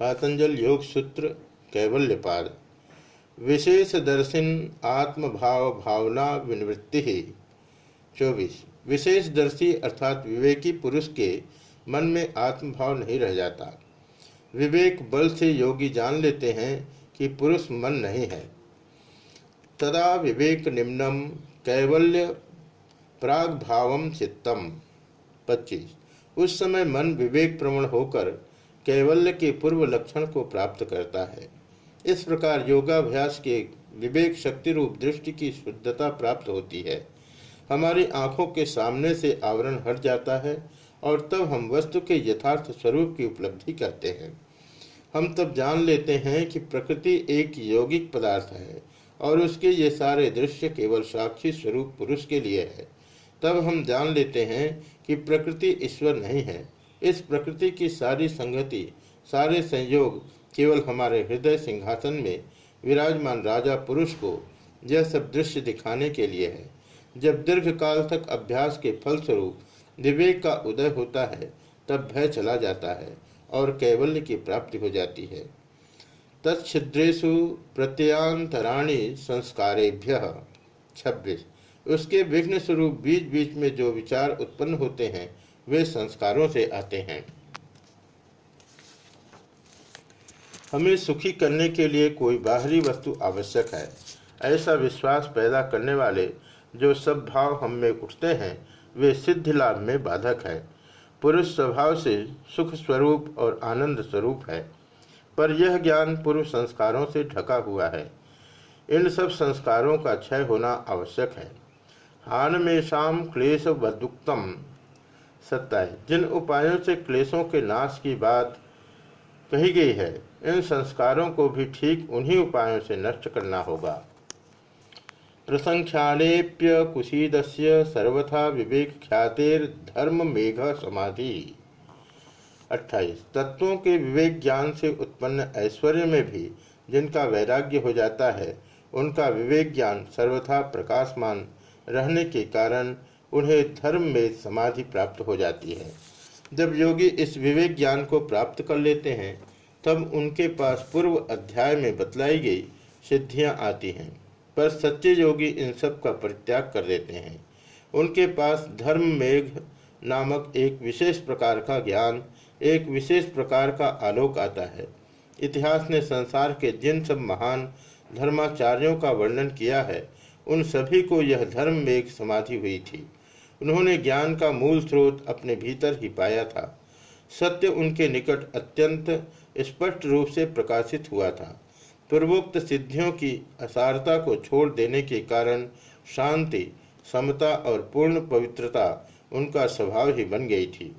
पातंजल योग सूत्र, कैवल्यपाद। विशेष दर्शन आत्मभाव भावना विनिवृत्ति ही। चौबीस। विशेष दर्शी अर्थात विवेकी पुरुष के मन में आत्मभाव नहीं रह जाता। विवेक बल से योगी जान लेते हैं कि पुरुष मन नहीं है। तदा विवेक निम्नम कैवल्य प्राग भावम चित्तम। पच्चीस। उस समय मन विवेक प्रवण होकर कैवल्य के पूर्व लक्षण को प्राप्त करता है। इस प्रकार योगाभ्यास के विवेक शक्ति रूप दृष्टि की शुद्धता प्राप्त होती है। हमारी आँखों के सामने से आवरण हट जाता है और तब हम वस्तु के यथार्थ स्वरूप की उपलब्धि करते हैं। हम तब जान लेते हैं कि प्रकृति एक यौगिक पदार्थ है और उसके ये सारे दृश्य केवल साक्षी स्वरूप पुरुष के लिए है। तब हम जान लेते हैं कि प्रकृति ईश्वर नहीं है। इस प्रकृति की सारी संगति, सारे संयोग केवल हमारे हृदय सिंहासन में विराजमान राजा पुरुष को यह सब दृश्य दिखाने के लिए है। जब दीर्घ काल तक अभ्यास के फलस्वरूप विवेक का उदय होता है, तब भय चला जाता है और कैवल्य की प्राप्ति हो जाती है। तत्छिद्रेशु प्रत्यांतराणी संस्कारेभ्य। छब्बीस। उसके विघ्न स्वरूप बीच बीच में जो विचार उत्पन्न होते हैं वे संस्कारों से आते हैं। हमें सुखी करने के लिए कोई बाहरी वस्तु आवश्यक है। ऐसा विश्वास पैदा करने वाले जो सब भाव हम में उठते हैं, वे सिद्धि लाभ में बाधक है। पुरुष स्वभाव से सुख स्वरूप और आनंद स्वरूप है। पर यह ज्ञान पूर्व संस्कारों से ढका हुआ है। इन सब संस्कारों का क्षय होना आवश्यक है। हान में शाम क्लेश वदुक्तम सत्ता है। जिन उपायों से क्लेशों के नाश की बात कही गई है, इन संस्कारों को भी ठीक उन्हीं उपायों से नष्ट करना होगा। प्रसंख्यालेप्य कुशीद सर्वथा विवेक ख्यातिर धर्म मेघ समाधि। अट्ठाईस, तत्वों के विवेक ज्ञान से उत्पन्न ऐश्वर्य में भी जिनका वैराग्य हो जाता है, उनका विवेक ज्ञान सर्वथा प्रकाशमान रहने के कारण उन्हें धर्म में समाधि प्राप्त हो जाती है। जब योगी इस विवेक ज्ञान को प्राप्त कर लेते हैं, तब उनके पास पूर्व अध्याय में बतलाई गई सिद्धियाँ आती हैं, पर सच्चे योगी इन सब का परित्याग कर देते हैं। उनके पास धर्म मेघ नामक एक विशेष प्रकार का ज्ञान, एक विशेष प्रकार का आलोक आता है। इतिहास ने संसार के जिन सब महान धर्माचार्यों का वर्णन किया है, उन सभी को यह धर्म मेघ समाधि हुई थी। उन्होंने ज्ञान का मूल स्रोत अपने भीतर ही पाया था। सत्य उनके निकट अत्यंत स्पष्ट रूप से प्रकाशित हुआ था। पूर्वोक्त सिद्धियों की असारता को छोड़ देने के कारण शांति, समता और पूर्ण पवित्रता उनका स्वभाव ही बन गई थी।